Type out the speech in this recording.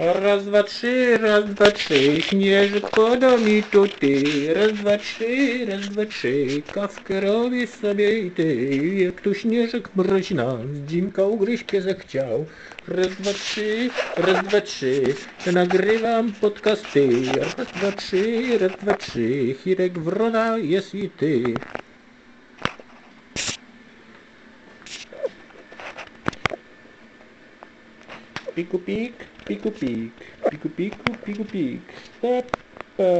Raz, dwa, trzy, raz, dwa, trzy, śnieżek poda mi tu ty. Raz, dwa, trzy, raz, dwa, trzy, kawkę robię sobie i ty. Jak tu śnieżek mroźna, Dzimka ugryźć piesek chciał. Raz, dwa, trzy, raz, dwa, trzy, nagrywam podcasty. Raz, dwa, trzy, raz, dwa, trzy, Hirek wrona jest i ty. Piku pik, piku pik, piku piku, piku pik. Pa, pa.